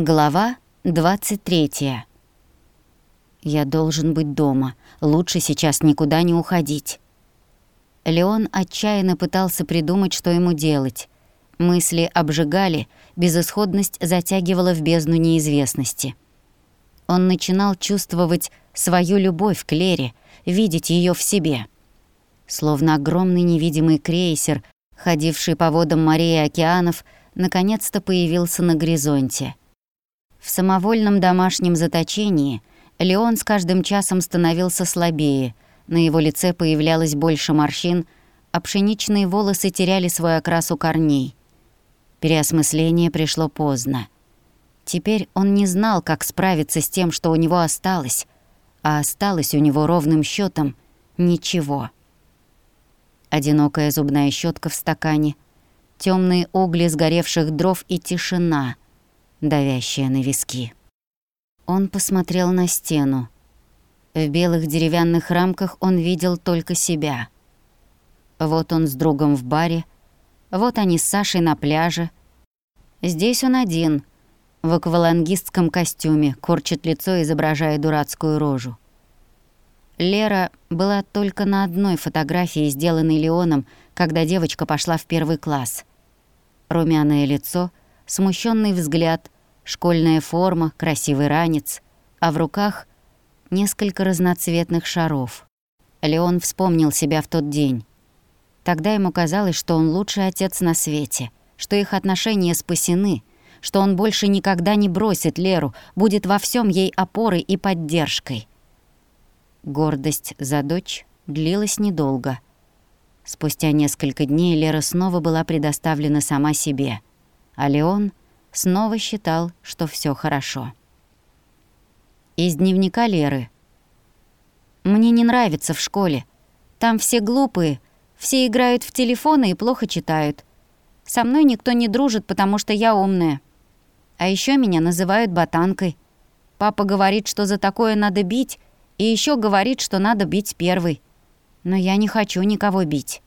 Глава 23. Я должен быть дома. Лучше сейчас никуда не уходить. Леон отчаянно пытался придумать, что ему делать. Мысли обжигали, безысходность затягивала в бездну неизвестности. Он начинал чувствовать свою любовь к Лере, видеть ее в себе. Словно огромный невидимый крейсер, ходивший по водам морей и океанов, наконец-то появился на горизонте — в самовольном домашнем заточении Леон с каждым часом становился слабее, на его лице появлялось больше морщин, а пшеничные волосы теряли свой окрас у корней. Переосмысление пришло поздно. Теперь он не знал, как справиться с тем, что у него осталось, а осталось у него ровным счетом ничего. Одинокая зубная щетка в стакане, темные угли сгоревших дров и тишина — давящая на виски. Он посмотрел на стену. В белых деревянных рамках он видел только себя. Вот он с другом в баре, вот они с Сашей на пляже. Здесь он один, в аквалангистском костюме, корчит лицо, изображая дурацкую рожу. Лера была только на одной фотографии, сделанной Леоном, когда девочка пошла в первый класс. Румяное лицо, смущенный взгляд, школьная форма, красивый ранец, а в руках несколько разноцветных шаров. Леон вспомнил себя в тот день. Тогда ему казалось, что он лучший отец на свете, что их отношения спасены, что он больше никогда не бросит Леру, будет во всем ей опорой и поддержкой. Гордость за дочь длилась недолго. Спустя несколько дней Лера снова была предоставлена сама себе, а Леон снова считал, что все хорошо. Из дневника Леры. «Мне не нравится в школе. Там все глупые, все играют в телефоны и плохо читают. Со мной никто не дружит, потому что я умная. А еще меня называют ботанкой. Папа говорит, что за такое надо бить, и еще говорит, что надо бить первый. Но я не хочу никого бить».